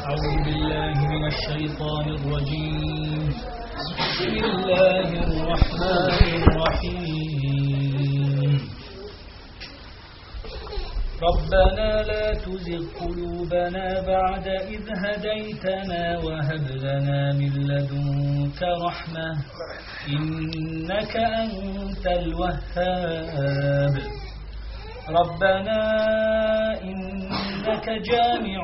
أعوذ بالله من الشيطان الرجيم. بسم الله الرحمن الرحيم. ربنا لا تزغ قلوبنا بعد إذ هديتنا وهب لنا من لدنك رحمة. إنك أنت الوهاب. ربنا إنك جامع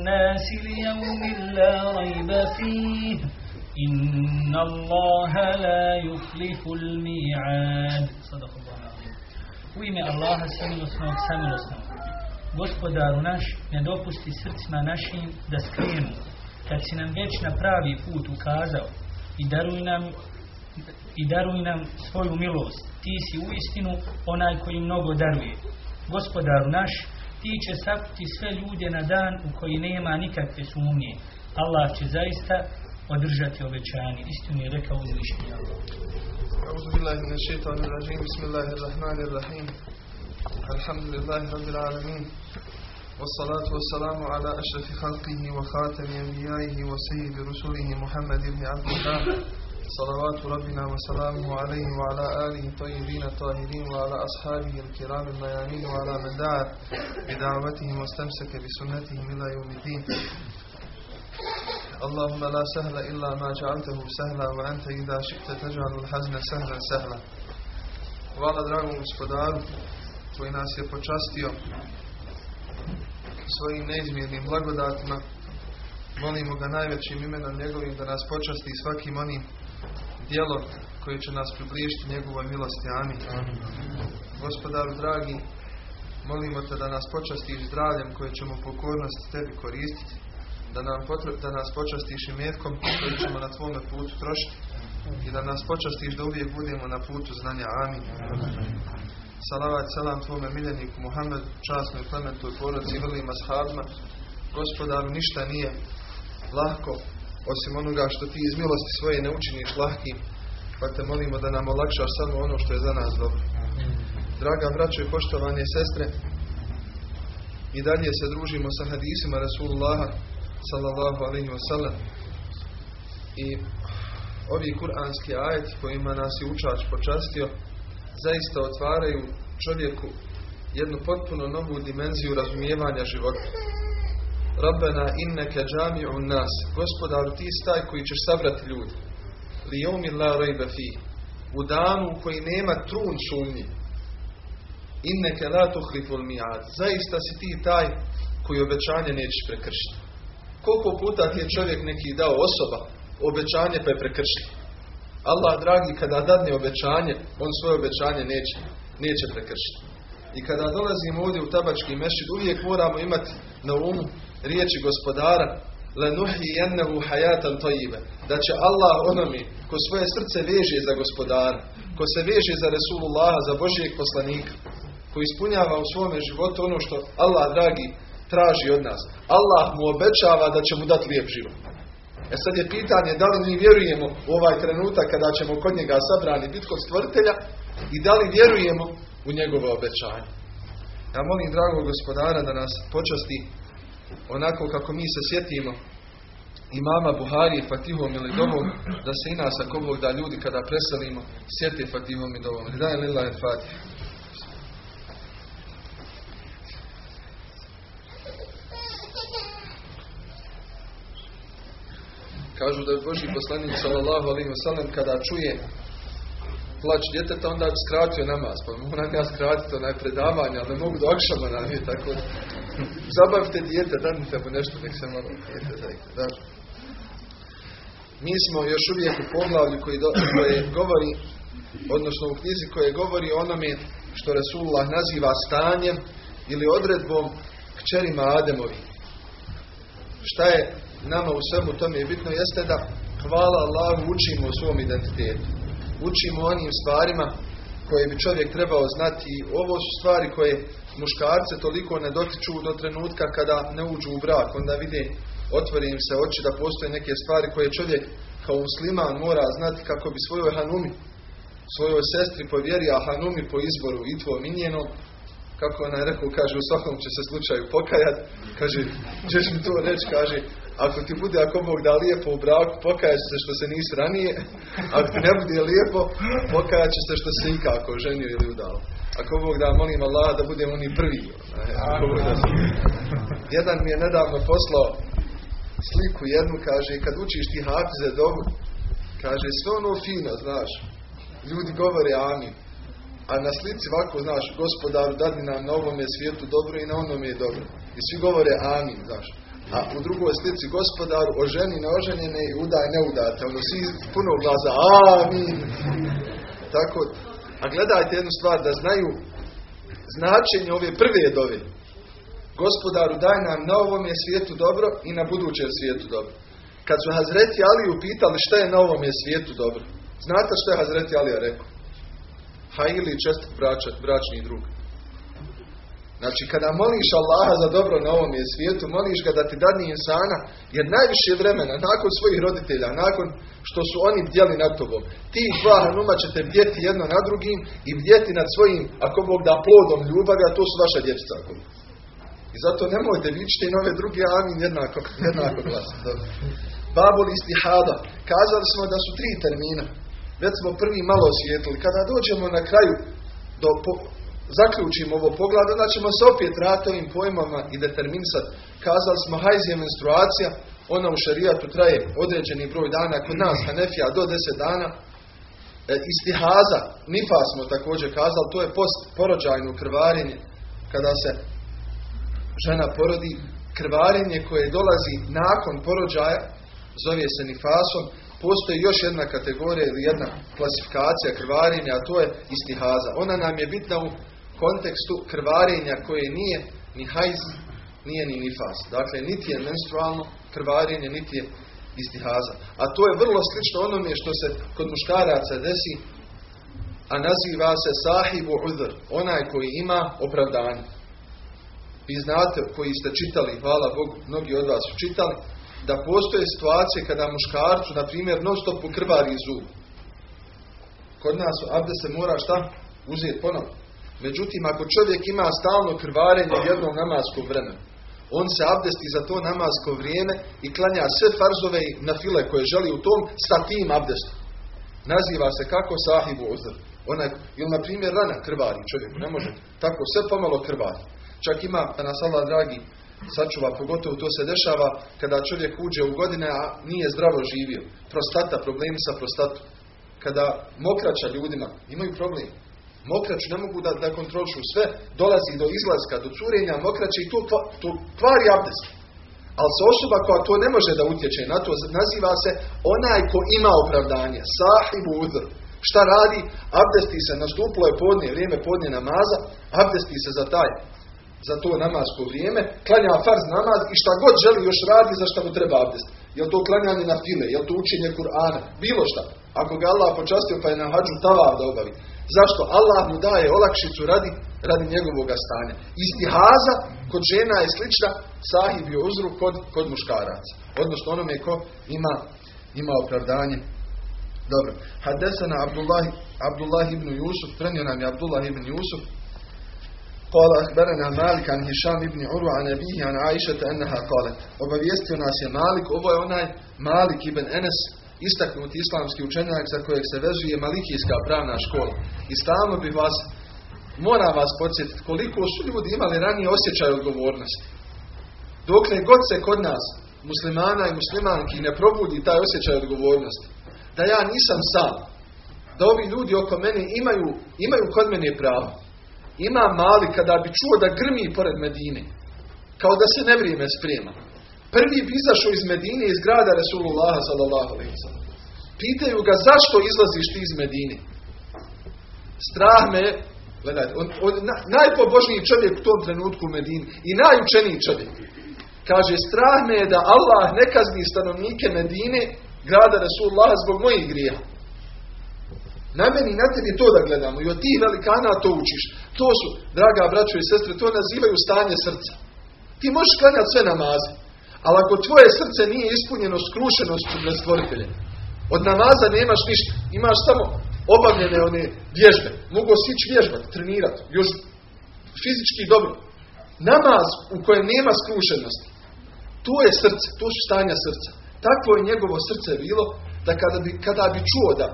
الناس ليوم لا ريب فيه إن الله لا يخلف الميعاد صدق الله العظيم U ime Allaha samilosnog samilosnog. Gospodaru naš, ne dopusti srcima našim da skrenu, kad si nam već na pravi put ukazao i daruj nam i daruj nam svoju milost. Ti si u istinu onaj koji mnogo daruje. Gospodaru naš, ti će sakuti sve ljude na dan u koji nema nikakve sumnje. Allah će zaista održati obećanje. Istinu je rekao uzvišenje Allah. أعوذ بالله من الشيطان الرجيم بسم الله الرحمن الرحيم الحمد لله رب العالمين والصلاة والسلام على أشرف خلقه وخاتم أنبيائه وسيد رسله محمد بن عبد الله صلوات ربنا وسلامه عليه وعلى آله الطيبين الطاهرين وعلى أصحابه الكرام الميامين وعلى من دعا بدعوتهم واستمسك بسنتهم إلى يوم الدين اللهم لا سهل إلا ما جعلته سهلا وأنت إذا شئت تجعل الحزن سهلا سهلا Hvala dragom gospodaru koji nas je počastio svojim neizmjernim blagodatima. Molimo ga najvećim imenom njegovim da nas počasti svakim onim dijelom koje će nas približiti njegovoj milosti. Amin. Gospodaru dragi, molimo te da nas počastiš zdravljem koje ćemo pokornosti tebi koristiti da, nam potre, da nas počastiš i metkom koji ćemo na tvome putu trošiti i da nas počastiš da uvijek budemo na putu znanja. Amin. Salavat selam tvome miljeniku Muhammedu, časnoj porodci i vrlim ashabima. Gospodaru, ništa nije lahko osim onoga što ti iz milosti svoje ne učiniš lahkim, pa te molimo da nam olakšaš samo ono što je za nas dobro. Draga braćo i poštovanje sestre, i dalje se družimo sa hadisima Rasulullaha sallallahu alaihi wasallam i ovi kuranski ajeti kojima nas je učač počastio zaista otvaraju čovjeku jednu potpuno novu dimenziju razumijevanja života. Rabbena inneke džami'u nas. Gospodaru, ti si taj koji ćeš sabrati ljudi. Li jomi la rejbe fi. U danu koji nema trun sumnji. Inneke la tuhliful mi'ad. Zaista si ti taj koji obećanje nećeš prekršiti. Koliko puta ti je čovjek neki dao osoba obećanje pa je prekršio. Allah dragi kada dadne obećanje, on svoje obećanje neće, neće prekršiti. I kada dolazimo ovdje u tabački mešid, uvijek moramo imati na umu riječi gospodara lenuhi jennehu hajatan tajive. Da će Allah onome ko svoje srce veže za gospodara, ko se veže za Resulullaha, za Božijeg poslanika, ko ispunjava u svome životu ono što Allah dragi traži od nas. Allah mu obećava da će mu dati lijep život. E sad je pitanje da li mi vjerujemo u ovaj trenutak kada ćemo kod njega sabrani biti kod stvrtelja i da li vjerujemo u njegove obećanje. Ja molim dragog gospodara da nas počasti onako kako mi se sjetimo imama Buhari Fatihom ili Dovom, da se i nas ako Bog da ljudi kada preselimo sjeti Fatihom i Dovom. Daj lila je Fatih. Kažu da je Boži poslanik sallallahu alaihi wasallam kada čuje plać djeteta, onda je skratio namaz. Pa moram ja skratiti onaj predavanje, ali ne mogu do akšama nije, tako da zabavite dijete, danite mu nešto, nek se malo dijete da. Mi smo još uvijek u poglavlju koji do, koje govori, odnosno u knjizi koje govori o onome što Resulullah naziva stanjem ili odredbom kćerima Ademovi. Šta je nama u svemu tome je bitno jeste da hvala Allahu učimo u svom identitetu. Učimo onim stvarima koje bi čovjek trebao znati. Ovo su stvari koje muškarce toliko ne dotiču do trenutka kada ne uđu u brak. Onda vide, otvori im se oči da postoje neke stvari koje čovjek kao musliman mora znati kako bi svojoj hanumi, svojoj sestri po a hanumi po izboru i tvojom i kako ona rekao, kaže, u svakom će se slučaju pokajat, kaže, ćeš mi to reći, kaže, ako ti bude, ako Bog da lijepo u braku, pokajat se što se nisi ranije, ako ti ne bude lijepo, pokajat će se što se ikako ženio ili udao. Ako Bog da, molim Allah da budemo oni prvi. Jedan mi je nedavno poslao sliku jednu, kaže, kad učiš ti hafize dobu, kaže, sve ono fino, znaš, ljudi govore amin. A na slici ovako, znaš, gospodaru, dadni nam na ovome svijetu dobro i na onome je dobro. I svi govore amin, znaš. A u drugoj slici gospodaru, oženi neoženjene i udaj neudate. Ono, svi puno glaza, amin. Tako, a gledajte jednu stvar, da znaju značenje ove prve dove. Gospodaru, daj nam na ovome svijetu dobro i na budućem svijetu dobro. Kad su Hazreti Aliju pitali šta je na ovome svijetu dobro, znate što je Hazreti Alija rekao? ili čest bračni drug. Znači, kada moliš Allaha za dobro na ovom svijetu, moliš ga da ti dadni insana, jer najviše vremena, nakon svojih roditelja, nakon što su oni bdjeli nad tobom, ti dva hanuma ćete bdjeti jedno na drugim i bdjeti nad svojim, ako Bog da plodom ljubavi, a to su vaša dječica. I zato nemojte vičiti i nove druge amin jednako, jednako glasno. Babul istihada. Kazali smo da su tri termina. Već smo prvi malo osvijetili. Kada dođemo na kraju do po, zaključimo ovo pogled, onda ćemo se opet ratovim pojmama i determinisati. Kazali smo hajz je menstruacija, ona u šarijatu traje određeni broj dana, kod nas Hanefija do deset dana. E, istihaza, nifa smo također kazali, to je post porođajno krvarenje, kada se žena porodi, krvarenje koje dolazi nakon porođaja, zove se nifasom, postoji još jedna kategorija ili jedna klasifikacija krvarenja, a to je istihaza. Ona nam je bitna u kontekstu krvarenja koje nije ni hajz, nije ni nifas. Dakle, niti je menstrualno krvarenje, niti je istihaza. A to je vrlo slično onome što se kod muškaraca desi, a naziva se sahibu udr, onaj koji ima opravdanje. Vi znate, koji ste čitali, hvala Bogu, mnogi od vas su čitali, da postoje situacije kada muškarcu, na primjer, non stop krvari zub. Kod nas abde se mora šta? Uzeti ponovno. Međutim, ako čovjek ima stalno krvarenje u jednom namaskom vremenu, on se abdesti za to namasko vrijeme i klanja sve farzove na file koje želi u tom sa tim abdestom. Naziva se kako sahibu ozr. Onaj, ili na primjer rana krvari čovjek, ne može. Tako sve pomalo krvari. Čak ima, pa nas Allah dragi, sačuva, pogotovo to se dešava kada čovjek uđe u godine, a nije zdravo živio. Prostata, problemi sa prostatom. Kada mokraća ljudima, imaju problem. Mokraću ne mogu da, da kontrolišu sve, dolazi do izlaska, do curenja mokraće i to, to kvari abdest. Ali se osoba koja to ne može da utječe na to, naziva se onaj ko ima opravdanje, sahibu udr. Šta radi? Abdesti se, nastupilo je podnije, vrijeme podnije namaza, abdesti se za taj za to namasko vrijeme, klanja farz namaz i šta god želi još radi za šta mu treba abdest. Jel to klanjanje na file, jel to učenje Kur'ana, bilo šta. Ako ga Allah počastio pa je na hađu tavav da obavi. Zašto? Allah mu daje olakšicu radi, radi njegovog stanja. Istihaza kod žena je slična sahibi uzru kod, kod muškaraca. Odnosno onome ko ima, ima opravdanje. Dobro. Hadesana Abdullah, Abdullah ibn Jusuf, prenio nam je Abdullah ibn Jusuf, قال أخبرنا مالك عن هشام ibn عروة عن أبيه عن عائشة أنها قالت obavijestio nas je Malik ovo je onaj Malik ibn Enes istaknuti islamski učenjak za kojeg se vezuje Malikijska pravna škola. I stalno bi vas moram vas podsjetiti koliko su ljudi imali ranije osjećaj odgovornosti. Dokle god se kod nas muslimana i muslimanki ne probudi taj osjećaj odgovornosti. Da ja nisam sam da ovi ljudi oko mene imaju, imaju kod mene pravo. Ima mali kada bi čuo da grmi pored Medine, kao da se ne vrijeme sprema. Prvi bi izašao iz Medine iz grada Resulullah sallallahu Pitaju ga zašto izlaziš ti iz Medine? Strah me, gledajte, on, on, najpobožniji čovjek u tom trenutku u Medini i najučeniji čovjek. Kaže, strah me je da Allah ne kazni stanovnike Medine, grada Resulullah zbog mojih grija. Na meni na tebi to da gledamo i od tih velikana to učiš. To su, draga braćo i sestre, to nazivaju stanje srca. Ti možeš klanjati sve namaze, ali ako tvoje srce nije ispunjeno skrušenošću na stvoritelja, od namaza nemaš ništa. Imaš samo obavljene one vježbe. Mogu si ići vježbati, trenirati. Još fizički dobro. Namaz u kojem nema skrušenosti. To je srce, to su stanja srca. Takvo je njegovo srce bilo da kada bi, kada bi čuo da,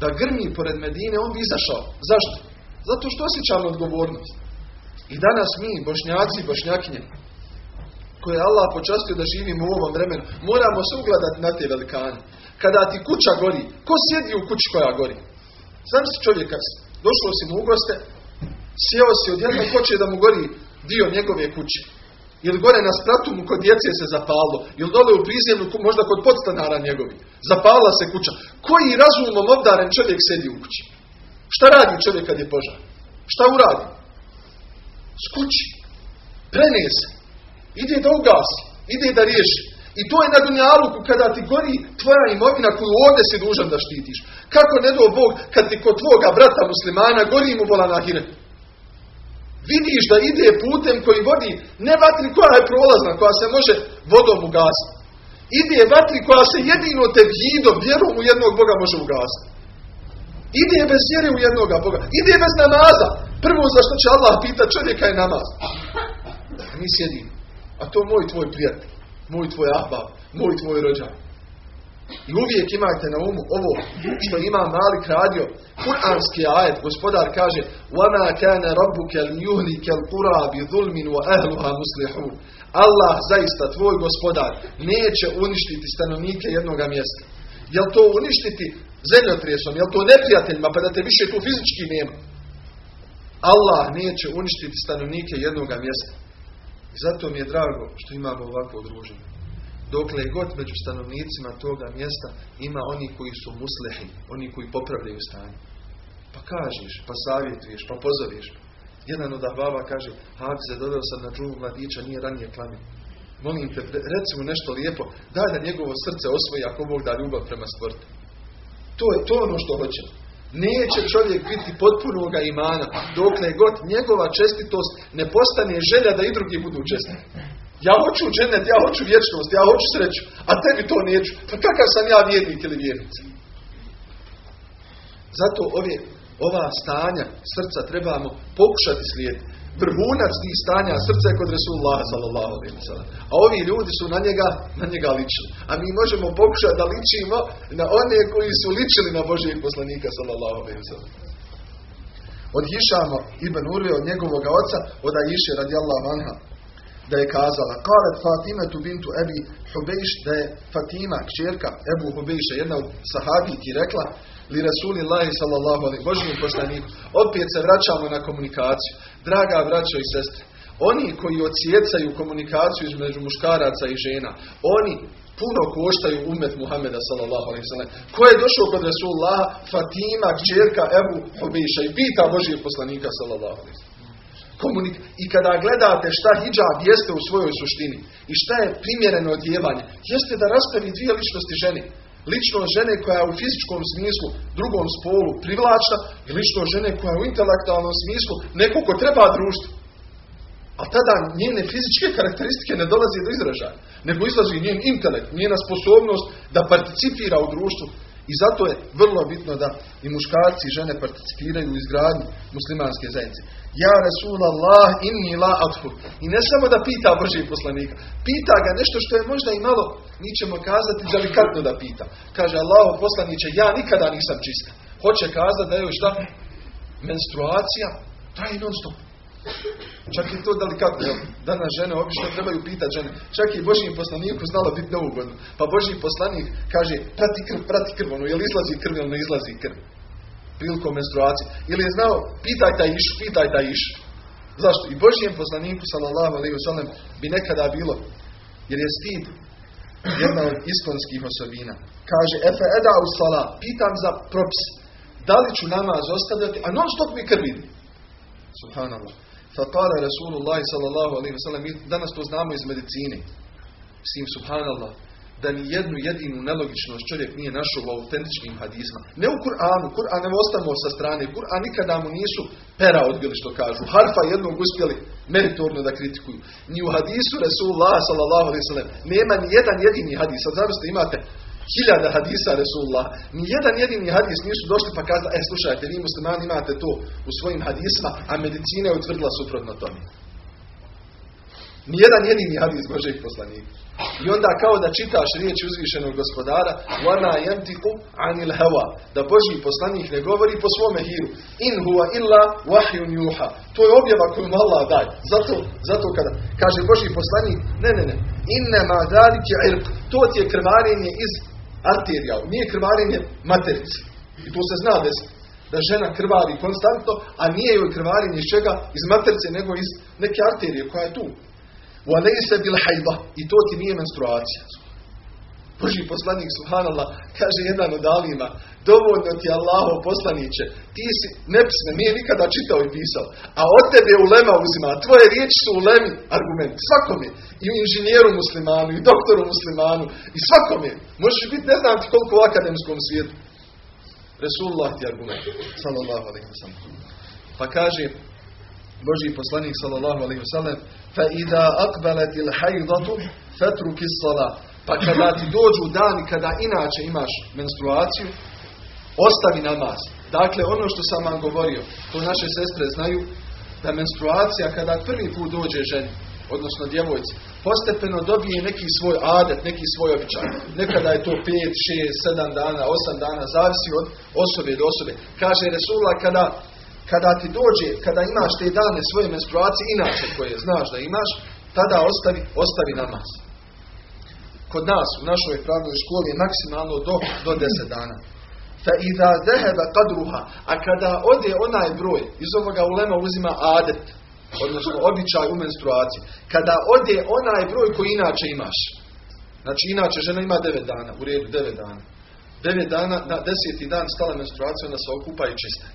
da grmi pored Medine, on bi izašao. Zašto? Zato što osjećamo odgovornost. I danas mi, bošnjaci i bošnjakinje, koje je Allah počastio da živimo u ovom vremenu, moramo se ugledati na te velikane. Kada ti kuća gori, ko sjedi u kući koja gori? Znam se čovjeka, došlo si mu u goste, sjeo si odjedno, hoće da mu gori dio njegove kuće. Ili gore na spratu mu kod djece se zapalo. Ili dole u prizemlju, možda kod podstanara njegovi. Zapala se kuća. Koji razumom obdaren čovjek sedi u kući? Šta radi čovjek kad je požar? Šta uradi? Skući. Prenese. Ide da ugasi. Ide da riješi. I to je na dunjaluku kada ti gori tvoja imovina koju ovdje si dužan da štitiš. Kako ne do Bog kad ti kod tvoga brata muslimana gori mu vola na Vidiš da ide putem koji vodi ne vatri koja je prolazna, koja se može vodom ugasiti. Ide vatri koja se jedino te vjidom, vjerom u jednog Boga može ugasiti. Ide bez vjere u jednoga Boga. Ide bez namaza. Prvo za što će Allah pita čovjeka je namaz. Mi sjedimo. A to moj tvoj prijatelj. Moj tvoj ahbab. Moj tvoj rođak. I uvijek imajte na umu ovo što ima Malik radio. Kur'anski ajet, gospodar kaže وَمَا كَانَ رَبُّكَ لِيُهْلِكَ الْقُرَى بِظُلْمٍ وَأَهْلُهَا مُسْلِحُونَ Allah, zaista, tvoj gospodar, neće uništiti stanovnike jednoga mjesta. Jel to uništiti zemljotresom? Jel to neprijateljima pa da te više tu fizički nema? Allah neće uništiti stanovnike jednoga mjesta. Zato mi je drago što imamo ovakvo druženje dokle god među stanovnicima toga mjesta ima oni koji su muslehi, oni koji popravljaju stanje. Pa kažeš, pa savjetuješ, pa pozoveš. Jedan od ahbaba kaže, Hafize, dodao sam na džumu mladića, nije ranije klami. Molim te, recimo nešto lijepo, daj da njegovo srce osvoji ako Bog da ljubav prema sportu. To je to ono što hoće. Neće čovjek biti potpunoga imana, dokle god njegova čestitost ne postane želja da i drugi budu čestiti. Ja hoću dženet, ja hoću vječnost, ja hoću sreću, a tebi to neću. Pa kakav sam ja vjernik ili vjernica? Zato ove, ova stanja srca trebamo pokušati slijediti. Vrhunac tih stanja srca je kod Resulullah sallallahu A ovi ljudi su na njega, na njega ličili. A mi možemo pokušati da ličimo na one koji su ličili na Božijeg poslanika sallallahu alaihi Od Hišama Ibn Urve, od njegovog oca, od Aisha radijallahu anha da je kazala Kalet Fatima tu bintu Ebi Hubejš da je Fatima, kćerka Ebu Hubejša, jedna od sahabijki rekla li Rasulillahi sallallahu alaihi Božijem poslaniku. Opet se vraćamo na komunikaciju. Draga braćo i sestre, oni koji ocijecaju komunikaciju između muškaraca i žena, oni puno koštaju umet Muhameda sallallahu alaihi sallam. Ko je došao kod Rasulullaha? Fatima, kćerka Ebu Hubejša i pita Božijeg poslanika sallallahu alaihi komunik i kada gledate šta hijab jeste u svojoj suštini i šta je primjereno odjevanje, jeste da rastavi dvije ličnosti žene. Ličnost žene koja je u fizičkom smislu, drugom spolu privlačna i ličnost žene koja je u intelektualnom smislu neko ko treba društvu. A tada njene fizičke karakteristike ne dolazi do izražaja, nego izlazi njen intelekt, njena sposobnost da participira u društvu. I zato je vrlo bitno da i muškarci i žene participiraju u izgradnji muslimanske zajednice. Ja Rasul Allah inni la atfur. I ne samo da pita Božijeg poslanika. Pita ga nešto što je možda i malo, mi ćemo kazati, delikatno da pita. Kaže Allah poslaniće, ja nikada nisam čista. Hoće kazati da je šta? Menstruacija traje non stop. Čak i to delikatno, jel? Danas žene obično trebaju pitati žene. Čak i Božijem poslaniku znalo biti neugodno. Pa Božji poslanik kaže, prati krv, prati krv, ono, jel izlazi krv ili ne izlazi krv prilikom menstruacije. Ili je znao, pitaj taj iš, pitaj taj iš. Zašto? I Božijem poslaniku, sallallahu alaihi wasallam, bi nekada bilo, jer je stid jedna od iskonskih osobina. Kaže, efe eda u sala, pitam za propis, da li ću namaz ostavljati, a non stop mi krv vidi. Subhanallah. Fakale Rasulullah sallallahu alaihi wasallam, mi danas to znamo iz medicine. Sim, subhanallah, da ni jednu jedinu nelogičnost čovjek nije našao u autentičnim hadisma. Ne u Kur'anu, Kur'an ne ostavimo sa strane, Kur'an nikada mu nisu pera odbili što kažu. Harfa jednog uspjeli meritorno da kritikuju. Ni u hadisu Rasulullah sallallahu alaihi sallam nema ni jedan jedini hadis. Sad zavisno imate hiljada hadisa Resulullah. Ni jedan jedini hadis nisu došli pa kazali, e slušajte, vi muslimani imate to u svojim hadisma, a medicina je utvrdila suprotno tome. Nijedan jedini hadis Božeg poslanika. I onda kao da čitaš riječ uzvišenog gospodara وَنَا يَمْتِقُ عَنِ الْهَوَا Da Božji poslanik ne govori po svome hiru. In huwa illa wahyun yuha. To je objava koju mu Allah daje. Zato, zato kada kaže Božji poslanik, ne, ne, ne. Inne ma dalike irq. To ti je krvarenje iz arterija, nije krvarenje materice. I to se zna da, da žena krvari konstantno, a nije joj krvarenje iz čega? Iz materice, nego iz neke arterije koja je tu. U alejse bil hajba. I to ti nije menstruacija. Boži poslanik Subhanallah kaže jedan od alima, dovoljno ti Allaho poslaniće, ti si nepisne, nije nikada čitao i pisao, a od tebe ulema uzima, tvoje riječi su ulemi argument, svakome, i u inženjeru muslimanu, i doktoru muslimanu, i svakome, možeš biti ne znam ti koliko u akademskom svijetu. Resulullah ti argument, sallallahu alaihi wa Pa kaže, Boži poslanik sallallahu alaihi wa sallam, fa ida akbalatil hajdatu fatruki salat. Pa kada ti dođu dani kada inače imaš menstruaciju, ostavi namaz. Dakle, ono što sam vam govorio, to naše sestre znaju, da menstruacija kada prvi put dođe ženi, odnosno djevojci, postepeno dobije neki svoj adet, neki svoj običaj. Nekada je to 5, 6, 7 dana, 8 dana, zavisi od osobe do osobe. Kaže Resulullah kada kada ti dođe, kada imaš te dane svoje menstruacije, inače koje znaš da imaš, tada ostavi, ostavi namaz. Kod nas, u našoj pravnoj školi, je maksimalno do, do 10 dana. Fa idha zeheba kadruha, a kada ode onaj broj, iz ovoga ulema uzima adet, odnosno običaj u menstruaciji, kada ode onaj broj koji inače imaš, znači inače žena ima 9 dana, u redu 9 dana, 9 dana, na deseti dan stala menstruacija, onda se okupa i čista.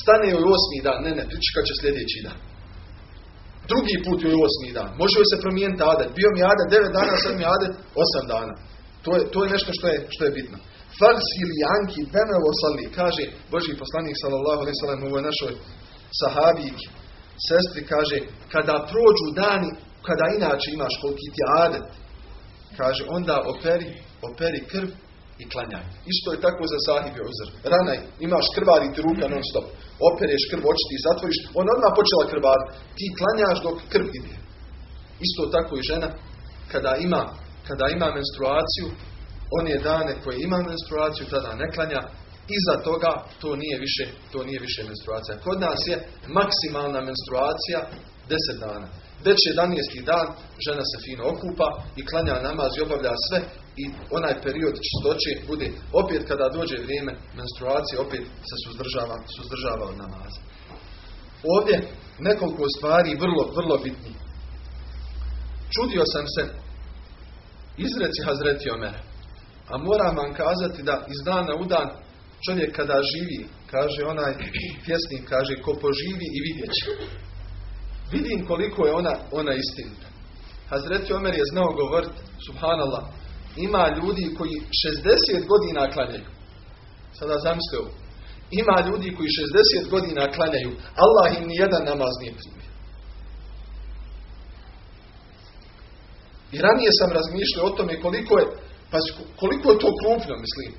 Stane joj osmi dan, ne, ne, pričekat će sljedeći dan. Drugi put joj osmi dan. Može joj se promijeniti adet. Bio mi adet 9 dana, sad mi adet 8 dana. To je, to je nešto što je, što je bitno. Farsili Janki Benevo Sali, kaže Boži poslanik sallallahu alaihi sallam u ovoj našoj sahabijki, sestri, kaže, kada prođu dani, kada inače imaš koliki ti adet, kaže, onda operi, operi krv i klanjaj. Isto je tako za sahibi ozr. Ranaj, imaš krvari ti ruka non stop. Opereš krv, ti zatvoriš, on odmah počela krvar. Ti klanjaš dok krv ide. Isto tako i žena, kada ima, kada ima menstruaciju, one dane koje ima menstruaciju, tada ne klanja, iza toga to nije više, to nije više menstruacija. Kod nas je maksimalna menstruacija 10 dana. Već 11. dan žena se fino okupa i klanja namaz i obavlja sve i onaj period čistoće bude opet kada dođe vrijeme menstruacije opet se suzdržava, suzdržava od namaza. Ovdje nekoliko stvari vrlo, vrlo bitni. Čudio sam se izreci Hazreti Omera. A moram vam kazati da iz dana u dan čovjek kada živi, kaže onaj pjesnik, kaže ko poživi i vidjet će. Vidim koliko je ona, ona istinita. Hazreti Omer je znao govoriti, subhanallah, ima ljudi koji 60 godina klanjaju. Sada zamislite ovo. Ima ljudi koji 60 godina klanjaju. Allah im ni jedan namaz nije primio. I ranije sam razmišljao o tome koliko je, pa koliko je to krupno, mislim.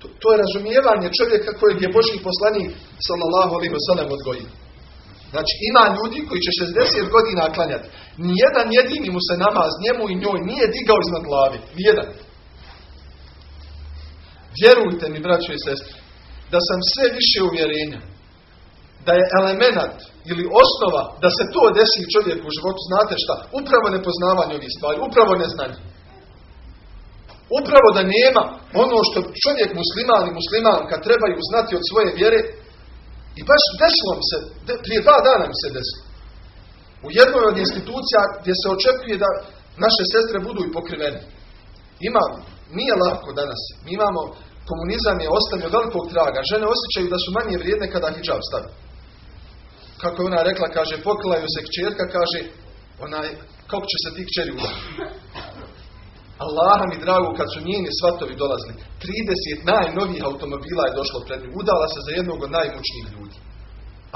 To, to je razumijevanje čovjeka kojeg je Božji poslanik sallallahu alaihi wa sallam odgojio. Znači ima ljudi koji će 60 godina klanjati. Nijedan jedini mu se namaz njemu i njoj nije digao iznad glavi. Nijedan. Vjerujte mi, braćo i sestre, da sam sve više uvjerenja da je element ili osnova da se to desi čovjeku u životu, znate šta? Upravo nepoznavanje ovih stvari, upravo neznanje. Upravo da nema ono što čovjek musliman i muslimanka trebaju znati od svoje vjere, i baš desilo mi se, prije dva dana mi se desilo. U jednoj od institucija gdje se očekuje da naše sestre budu i pokrivene. Ima, nije lako danas. Mi imamo, komunizam je ostavio velikog traga. Žene osjećaju da su manje vrijedne kada hijab stavi. Kako je ona rekla, kaže, poklaju se kćerka, kaže, onaj, kako će se ti kćeri udati. Allaha mi drago kad su njeni svatovi dolazili. 30 najnovijih automobila je došlo pred njim. Udala se za jednog od najmučnijih ljudi.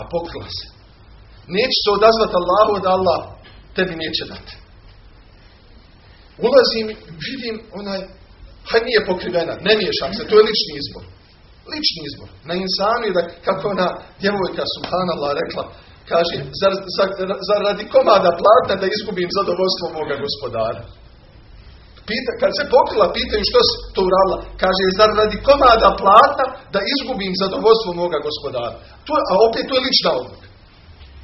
A pokrila se. Neće se odazvati Allahu da Allah tebi neće dati. Ulazim, vidim onaj Haj nije pokrivena, ne miješam se, to je lični izbor. Lični izbor. Na insanu je da, kako ona djevojka Subhanallah rekla, kaže, zar, zar, zar radi komada platna da izgubim zadovoljstvo moga gospodara? Pita, kad se pokrila, pitaju što se to uradila. Kaže, zar radi komada platna da izgubim zadovoljstvo moga gospodara? To, a opet to je lična odluka.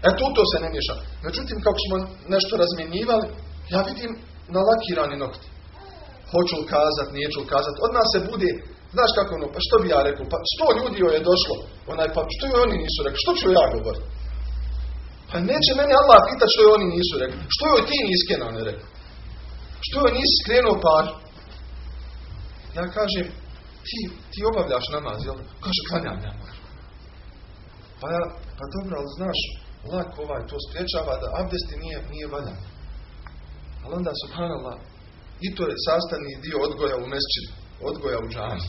E tu to se ne miješa. Međutim, kako smo nešto razmjenjivali, ja vidim nalakirani nokti. Hoću li kazat, neću li kazat. Od nas se bude, znaš kako ono, pa što bi ja rekao, pa sto ljudi joj je došlo, onaj, pa što joj oni nisu rekli, što ću ja govoriti? Pa neće mene Allah pitati što joj oni nisu rekli. Što joj ti nisi ne rekao? Što nisi skrenuo pažnju? Ja kažem, ti, ti obavljaš namaz, jel? Kaže, klanjam namaz. Pa ja, pa dobro, ali znaš, lako ovaj to spriječava da abdesti nije, nije valjan. Ali onda, subhanallah, i to je sastavni dio odgoja u mesčidu, odgoja u džani.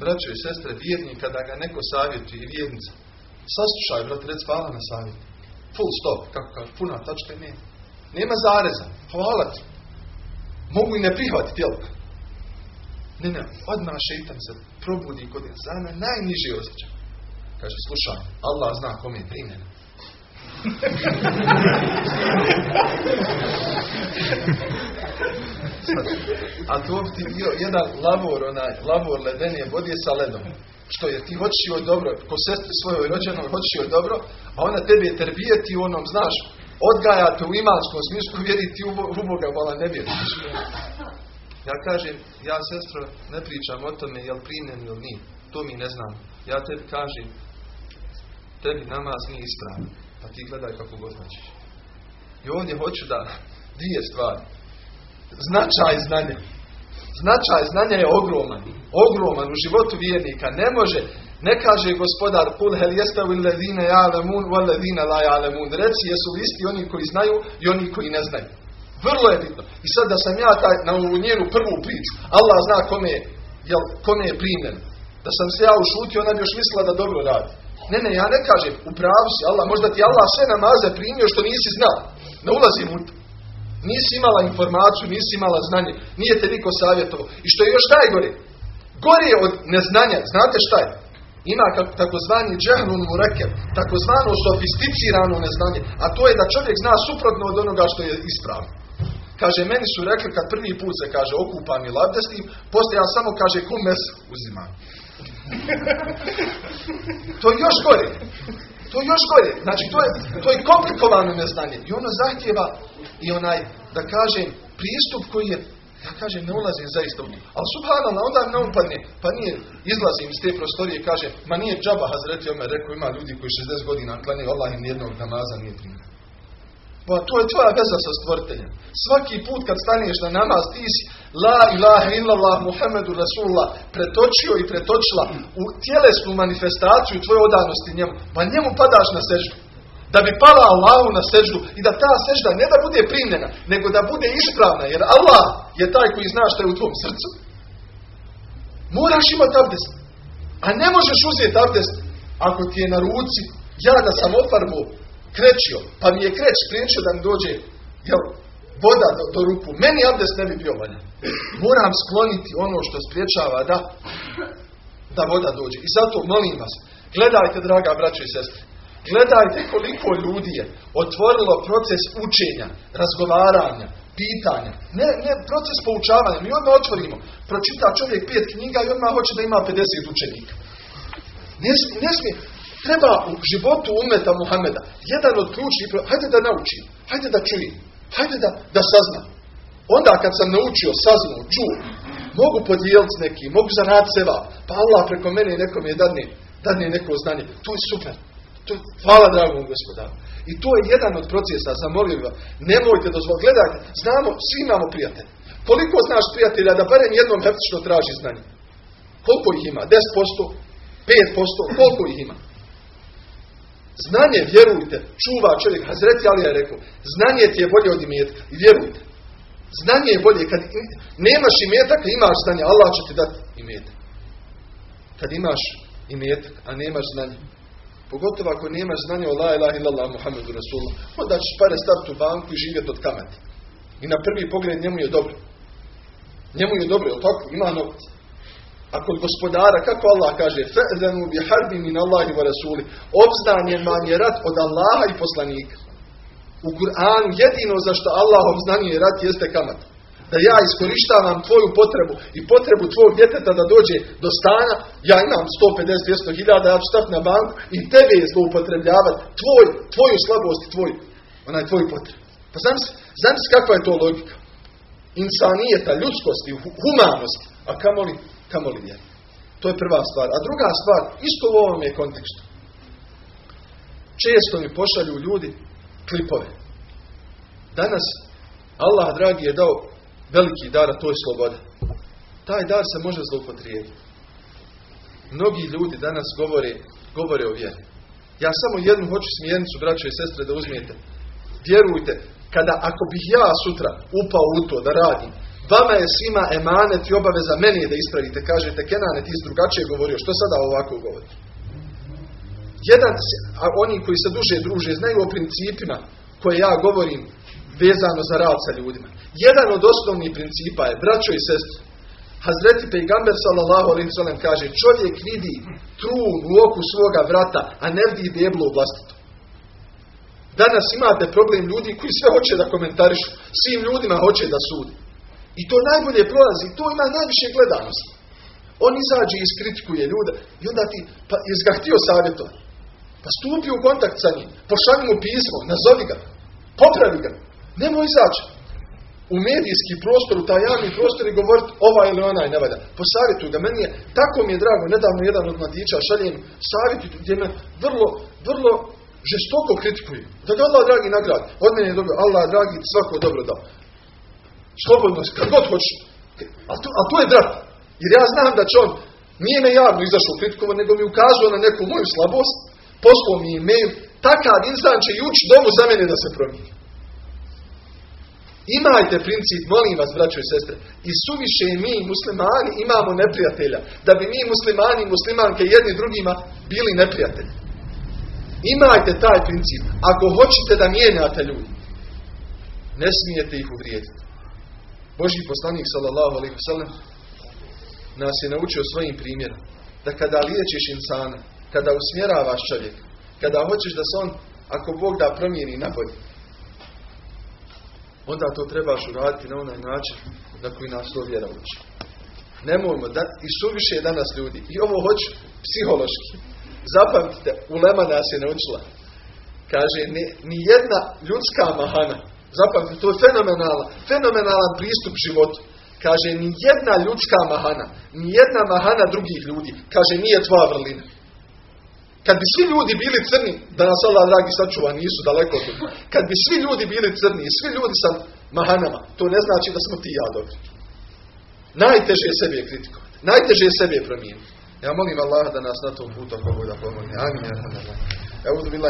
Braćo i sestre, vjernika, da ga neko savjetuje i vjernica. Saslušaj, brat, rec hvala na savjet. Full stop, kako kaže, puna tačka ne. Nema zareza, hvala ti. Mogu i ne prihvatiti, jel? Ne, ne, odmah šeitan se probudi kod insana najniži osjećaj. Kaže, slušaj, Allah zna kom je primjena. a to ti bio jedan lavor, onaj, lavor ledenije vodi sa ledom. Što je, ti hoćeš joj dobro, ko sestri svojoj rođenoj hoćeš joj dobro, a ona tebi je terbijeti u onom, znaš, odgajate u imanskom smislu, vjeri ti u, Boga, vola ne vjeriš. Ja kažem, ja sestro ne pričam o tome jel primljen ili nije. To mi ne znam. Ja tebi kažem, tebi namaz nije ispravan. Pa ti gledaj kako god hoćeš. I ovdje hoću da dvije stvari. Značaj znanja. Značaj znanja je ogroman. Ogroman u životu vjernika. Ne može, ne kaže gospodar kul hel jestavu ledine ja'lamun wal ledine la ja'lamun. Reci jesu isti oni koji znaju i oni koji ne znaju. Vrlo je bitno. I sad da sam ja taj, na ovu njenu prvu priču, Allah zna kome je, jel, kome je primljen. Da sam se ja ušutio, ona bi još mislila da dobro radi. Ne, ne, ja ne kažem, u pravu si Allah, možda ti Allah sve namaze primio što nisi znao. Ne ulazim u to. Nisi imala informaciju, nisi imala znanje, nije te niko savjetovao. I što je još najgore, gore od neznanja, znate šta je? Ima takozvani džahnun murekev, takozvano sofisticirano neznanje, a to je da čovjek zna suprotno od onoga što je ispravno. Kaže, meni su rekli kad prvi put se kaže okupam i labdestim, poslije ja samo kaže kumes uzimam. to je još gore. To je još gore. Znači, to je, to je komplikovano neznanje. I ono zahtjeva i onaj, da kažem, pristup koji je ja kažem, ne ulazim zaista u to. Ali subhanallah, onda ne upadne, pa nije, izlazim iz te prostorije i kaže, ma nije džaba Hazreti Omer rekao, ima ljudi koji 60 godina klanjaju, Allah im nijednog namaza nije primio. Pa to je tvoja veza sa stvoriteljem. Svaki put kad staneš na namaz, ti si La ilaha illallah Muhammedu Rasulullah pretočio i pretočila u tjelesnu manifestaciju tvoje odanosti njemu. Pa njemu padaš na seždu. Da bi pala Allahu na seždu i da ta sežda ne da bude primljena, nego da bude ispravna. Jer Allah je taj koji zna što je u tvom srcu. Moraš imati abdest. A ne možeš uzeti abdest ako ti je na ruci ja da sam ofarbu krećio, pa mi je kreć spriječio da mi dođe jel, voda do, do ruku. Meni abdest ne bi bio valjan. Moram skloniti ono što spriječava da, da voda dođe. I zato molim vas, gledajte draga braćo i sestre, gledajte koliko ljudi je otvorilo proces učenja, razgovaranja, pitanja. Ne, ne proces poučavanja. Mi odmah otvorimo. Pročita čovjek pet knjiga i odmah hoće da ima 50 učenika. Ne, ne smije. Treba u životu umeta Muhameda jedan od ključnih, hajde da naučim, hajde da čujem, hajde da, da saznam. Onda kad sam naučio, saznao, čuo, mogu podijeliti s nekim, mogu zaraditi seba, pa Allah preko mene nekom je dadne, dadne neko znanje. To je super. To hvala dragom gospodaru. I to je jedan od procesa, zamolio vas, nemojte dozvoliti. Gledajte, znamo, svi imamo prijatelje. Koliko znaš prijatelja da barem jednom heftično traži znanje? Koliko ih ima? 10%? 5%? Koliko ih ima? Znanje, vjerujte, čuva čovjek. Hazreti Ali je rekao, znanje ti je bolje od imetka. I vjerujte. Znanje je bolje. Kad nemaš imetak, imaš znanje. Allah će ti dati imetak. Kad imaš imetak, a nemaš znanje. Pogotovo ako nemaš znanje o la ilaha illallah Muhammedu Rasulullah, onda ćeš pare staviti u banku i živjeti od kamati. I na prvi pogled njemu je dobro. Njemu je dobro, jel tako? Ima novac. A kod gospodara, kako Allah kaže, fe'zanu bi harbi min Allahi wa rasuli, obznanjen vam je rat od Allaha i poslanika. U Kur'anu jedino za što Allah obznanjuje rat jeste kamat. Da ja iskorištavam tvoju potrebu i potrebu tvojeg djeteta da dođe do stana, ja imam 150-200 hiljada, ja ću stati na banku i tebe je zloupotrebljavati tvoj, tvoju slabost i tvoj, onaj tvoj potreb. Pa znam se kakva je to logika. Insanijeta, ljudskosti, humanosti, a kamoli, kamoli vjeri. To je prva stvar. A druga stvar, isto u ovom je kontekstu. Često mi pošalju ljudi klipove. Danas Allah dragi je dao veliki dar, a to je sloboda. Taj dar se može zloupotrijebiti. Mnogi ljudi danas govore, govore o vjeri. Ja samo jednu hoću smjernicu, braćo i sestre, da uzmijete. Vjerujte, kada ako bih ja sutra upao u to da radim, vama je svima emanet i obaveza meni da ispravite. Kažete, Kenane, ti drugačije govorio, što sada ovako govori? Jedan, a oni koji se duže druže, znaju o principima koje ja govorim vezano za rad sa ljudima. Jedan od osnovnih principa je, braćo i sestre, Hazreti Pejgamber sallallahu alaihi sallam kaže, čovjek vidi trun u oku svoga vrata, a ne vidi deblo u vlastitu. Danas imate problem ljudi koji sve hoće da komentarišu, svim ljudima hoće da sudi. I to najbolje prolazi, to ima najviše gledanosti. On izađe i iskritikuje ljude i onda ti, pa jesi ga htio savjetovati. Pa stupi u kontakt sa njim, pošalji mu pismo, nazovi ga, popravi ga. Nemoj izaći u medijski prostor, u taj javni prostor i govoriti ovaj ili onaj ne valja. Posavjetuj ga. Meni je, tako mi je drago, nedavno jedan od mladića šaljem savjetu gdje me vrlo, vrlo žestoko kritikuju. Da ga Allah dragi nagradi. Od mene je dobro, Allah dragi svako dobro dao. Slobodno, kad god hoće. A to, a to je drag. Jer ja znam da će on, nije me javno izašao kritikovati, nego mi ukazao na neku moju slabost, poslao mi e-mail, takav insan će i ući domu za mene da se promijeni. Imajte princip, molim vas, braćo i sestre, i suviše mi, muslimani, imamo neprijatelja, da bi mi, muslimani i muslimanke, jedni drugima bili neprijatelji. Imajte taj princip. Ako hoćete da mijenjate ljudi, ne smijete ih uvrijediti. Boži poslanik, sallallahu alaihi wasallam, nas je naučio svojim primjerom. Da kada liječiš insana, kada usmjeravaš čovjeka, kada hoćeš da se on, ako Bog da promijeni na onda to trebaš uraditi na onaj način na koji nas to vjera uči. Nemojmo, da, i suviše je danas ljudi. I ovo hoću psihološki. Zapamtite, Ulema nas je naučila. Kaže, ni, ni jedna ljudska mahana, zapamtite, to je fenomenala, fenomenalan pristup životu. Kaže, ni jedna ljudska mahana, ni jedna mahana drugih ljudi, kaže, nije tvoja vrlina. Kad bi svi ljudi bili crni, da nas Allah dragi sačuva, nisu daleko od Kad bi svi ljudi bili crni i svi ljudi sa mahanama, to ne znači da smo ti ja dobri. Najteže je sebe kritikovati. Najteže je sebe promijeniti. Ja molim Allah da nas na tom putu ako da pomogne. Amin.